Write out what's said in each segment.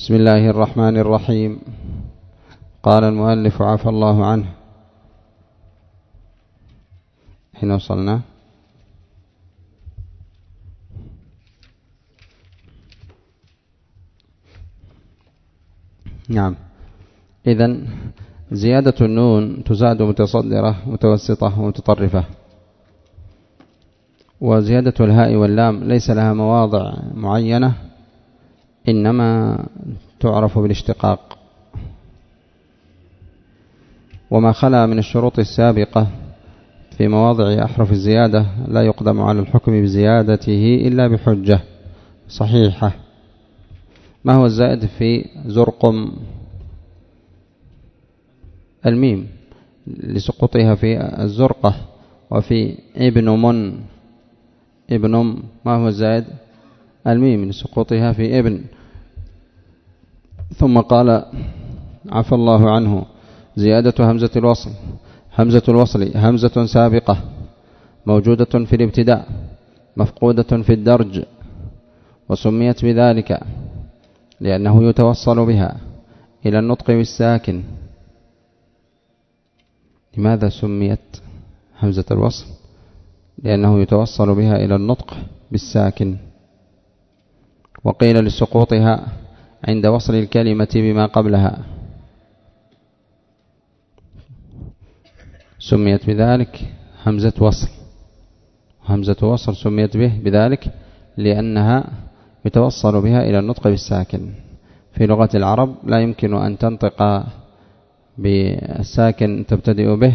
بسم الله الرحمن الرحيم. قال المؤلف عفى الله عنه. حين وصلنا. نعم. إذا زيادة النون تزاد متصدرة متوسطة ومتطرفة. وزيادة الهاء واللام ليس لها مواضع معينة. إنما تعرف بالاشتقاق. وما خلا من الشروط السابقة في مواضع أحرف الزيادة لا يقدم على الحكم بزيادته إلا بحجة صحيحة. ما هو الزائد في زرقم الميم لسقوطها في الزرقة وفي ابن من؟ ابن ما هو الزائد؟ الميم لسقوطها في ابن. ثم قال عفى الله عنه زيادة همزة الوصل همزة الوصل همزة سابقة موجودة في الابتداء مفقودة في الدرج وسميت بذلك لأنه يتوصل بها إلى النطق بالساكن لماذا سميت همزة الوصل؟ لأنه يتوصل بها إلى النطق بالساكن. وقيل لسقوطها عند وصل الكلمة بما قبلها. سميت بذلك همزة وصل. همزة وصل سميت به بذلك لأنها يتوصل بها إلى النطق بالساكن. في لغة العرب لا يمكن أن تنطق بالساكن تبتدئ به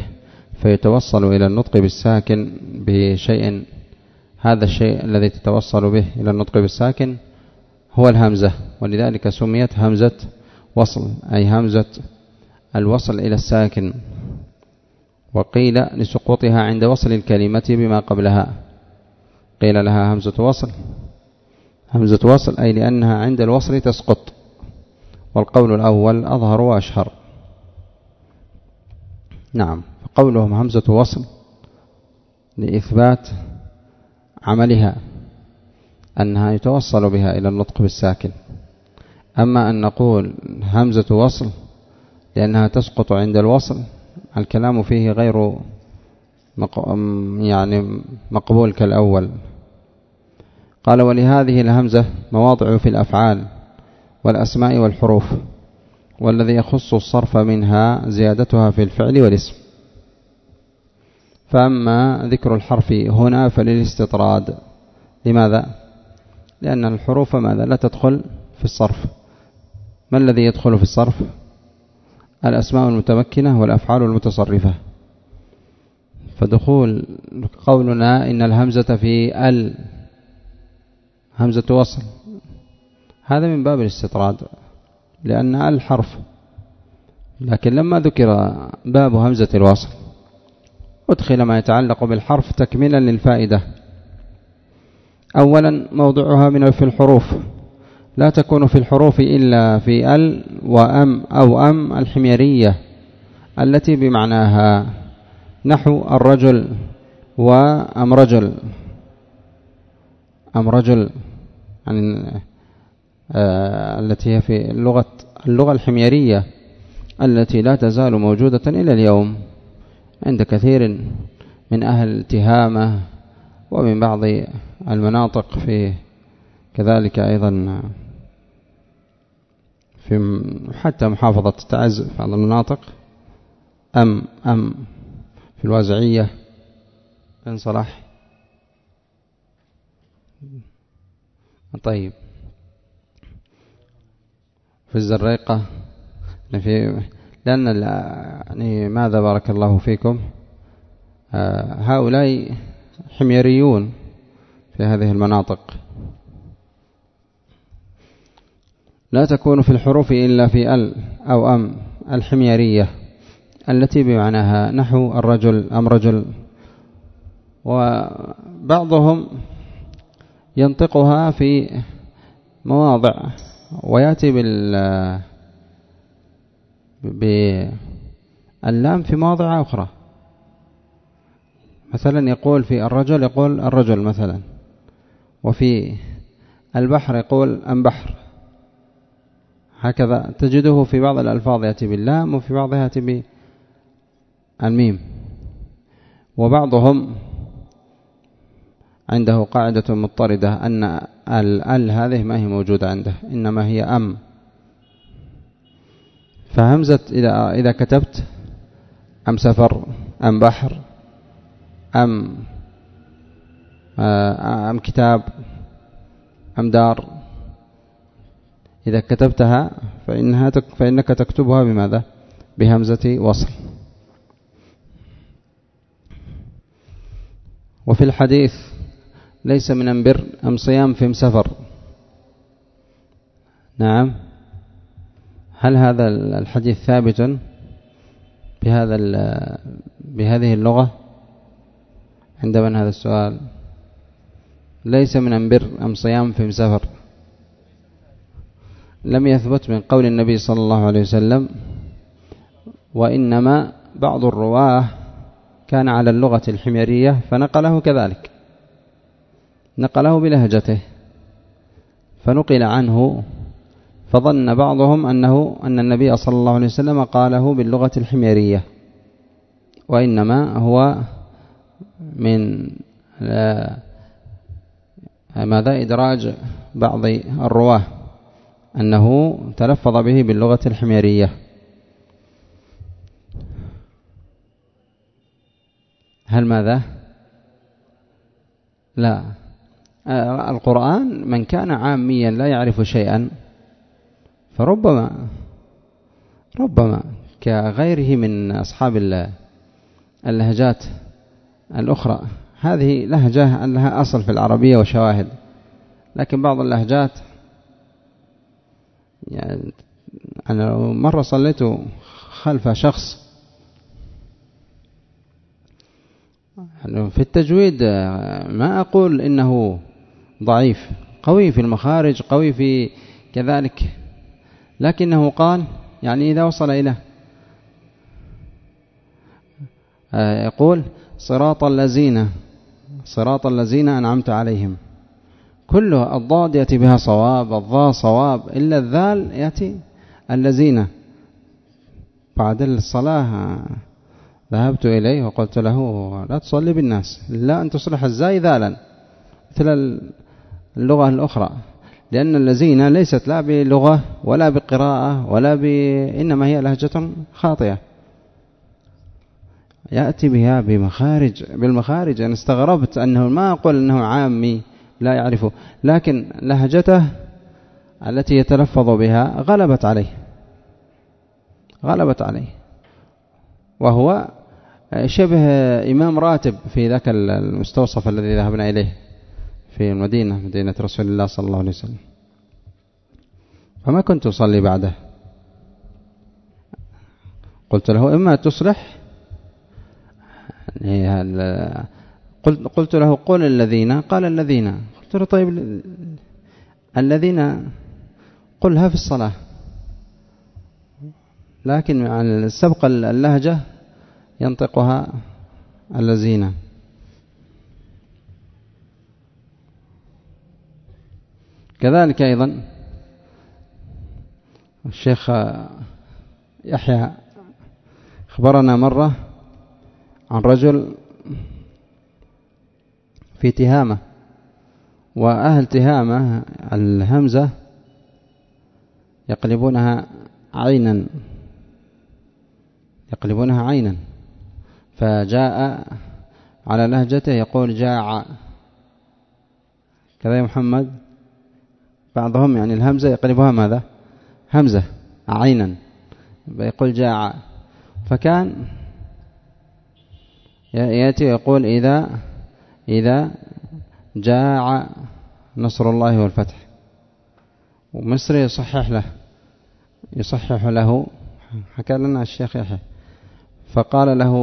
فيتوصل إلى النطق بالساكن بشيء. هذا الشيء الذي تتوصل به إلى النطق بالساكن هو الهمزة. ولذلك سميت همزة وصل أي همزة الوصل إلى الساكن. وقيل لسقوطها عند وصل الكلمة بما قبلها. قيل لها همزة وصل. همزة وصل أي لأنها عند الوصل تسقط. والقول الأول أظهر وأشهر. نعم قولهم همزة وصل لإثبات عملها أنها يتوصل بها إلى النطق بالساكن. أما أن نقول همزة وصل لأنها تسقط عند الوصل الكلام فيه غير يعني مقبول كالأول. قال ولهذه الهمزة مواضع في الأفعال والأسماء والحروف والذي يخص الصرف منها زيادتها في الفعل والاسم. فأما ذكر الحرف هنا فللاستطراد. لماذا؟ لأن الحروف ماذا؟ لا تدخل في الصرف. ما الذي يدخل في الصرف؟ الأسماء المتمكنة والأفعال المتصرفة. فدخول قولنا إن الهمزة في ال همزة وصل. هذا من باب الاستطراد لأن ال حرف. لكن لما ذكر باب همزة الوصل أدخل ما يتعلق بالحرف تكميلا للفائدة. أولا موضعها من في الحروف. لا تكون في الحروف إلا في ال وأم أو أم الحميرية التي بمعناها نحو الرجل وأم رجل. أم رجل يعني آه التي هي في اللغة اللغة الحميرية التي لا تزال موجودة إلى اليوم عند كثير من أهل التهامة ومن بعض المناطق في كذلك أيضا. في حتى محافظة تعز في بعض المناطق. أم أم في الوازعية بن صلاح طيب. في الزريقة. في لأن يعني ماذا بارك الله فيكم؟ آه، هؤلاء حميريون في هذه المناطق. لا تكون في الحروف إلا في ال أو أم الحميرية التي بمعناها نحو الرجل أم رجل. وبعضهم ينطقها في مواضع ويأتي بال باللام في مواضع أخرى. مثلا يقول في الرجل يقول الرجل مثلا وفي البحر يقول أم بحر هكذا تجده في بعض الألفاظ يأتي باللام وفي بعضها يأتي بالميم وبعضهم عنده قاعدة مضطردة أن ال هذه ما هي موجودة عنده إنما هي أم. فهمزة إذا, إذا كتبت أم سفر أم بحر أم آه، أم كتاب أم دار إذا كتبتها فإنها فإنك تكتبها بماذا؟ بهمزة وصل. وفي الحديث ليس من أنبر أم صيام في سفر. نعم. هل هذا الحديث ثابت بهذا بهذه اللغة؟ عند من هذا السؤال؟ ليس من أنبر أم صيام في سفر. لم يثبت من قول النبي صلى الله عليه وسلم وإنما بعض الرواة كان على اللغة الحميرية فنقله كذلك. نقله بلهجته. فنقل عنه فظن بعضهم أنه أن النبي صلى الله عليه وسلم قاله باللغة الحميرية. وإنما هو من ماذا إدراج بعض الرواة. أنه تلفظ به باللغة الحميرية. هل ماذا؟ لا. القرآن من كان عاميا لا يعرف شيئا فربما ربما كغيره من أصحاب اللهجات الأخرى. هذه لهجة لها أصل في العربية وشواهد. لكن بعض اللهجات يعني أنا مرة صليت خلف شخص. في التجويد ما أقول إنه ضعيف. قوي في المخارج قوي في كذلك. لكنه قال يعني إذا وصل إلى آه، يقول صراط الذين صراط الذين أنعمت عليهم. كله الضاد يأتي بها صواب الضاء صواب إلا الذال يأتي الذين. بعد الصلاة ذهبت إليه وقلت له لا تصلي بالناس لا أن تصلح الزاي ذالا مثل اللغة الأخرى. لأن الذين ليست لا بلغة ولا بقراءة ولا ب... إنما هي لهجة خاطئة. يأتي بها بمخارج بالمخارج. أنا استغربت أنه ما أقول أنه عامي. لا يعرفه. لكن لهجته التي يتلفظ بها غلبت عليه. غلبت عليه. وهو شبه إمام راتب في ذاك المستوصف الذي ذهبنا إليه في المدينة مدينة رسول الله صلى الله عليه وسلم. فما كنت أصلي بعده؟ قلت له إما تصلح يعني قلت, قلت له قل الذين قال الذين قلت له طيب الذين قلها في الصلاة لكن عن سبق اللهجة ينطقها الذين كذلك أيضا الشيخ يحيى أخبرنا مرة عن رجل في تهامة. وأهل تهامة الهمزة يقلبونها عينا. يقلبونها عينا. فجاء على لهجته يقول جاع. كذا يا محمد. بعضهم يعني الهمزة يقلبها ماذا؟ همزة عينا. يقول جاع. فكان يأتي ويقول إذا إذا جاع نصر الله والفتح. ومصر يصحح له يصحح له. حكى لنا الشيخ يحيى. فقال له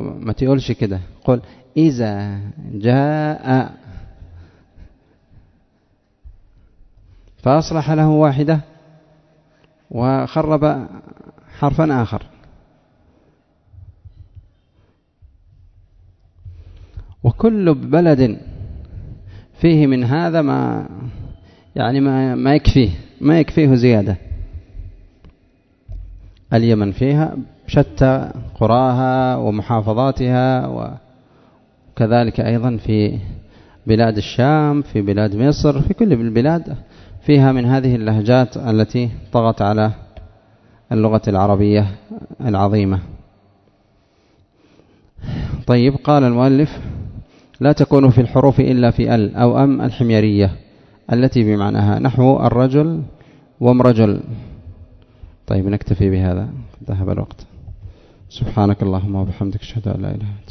ما تقولش كده. قل إذا جاء فأصلح له واحدة وخرب حرفا آخر. وكل بلد فيه من هذا ما يعني ما ما يكفيه ما يكفيه زيادة. اليمن فيها شتى قراها ومحافظاتها وكذلك أيضا في بلاد الشام في بلاد مصر في كل البلاد فيها من هذه اللهجات التي طغت على اللغة العربية العظيمة. طيب قال المؤلف لا تكون في الحروف إلا في ال أو أم الحميرية التي بمعناها. نحو الرجل وامرجل طيب نكتفي بهذا. ذهب الوقت. سبحانك اللهم وبحمدك أشهد أن لا إله إلا أنت.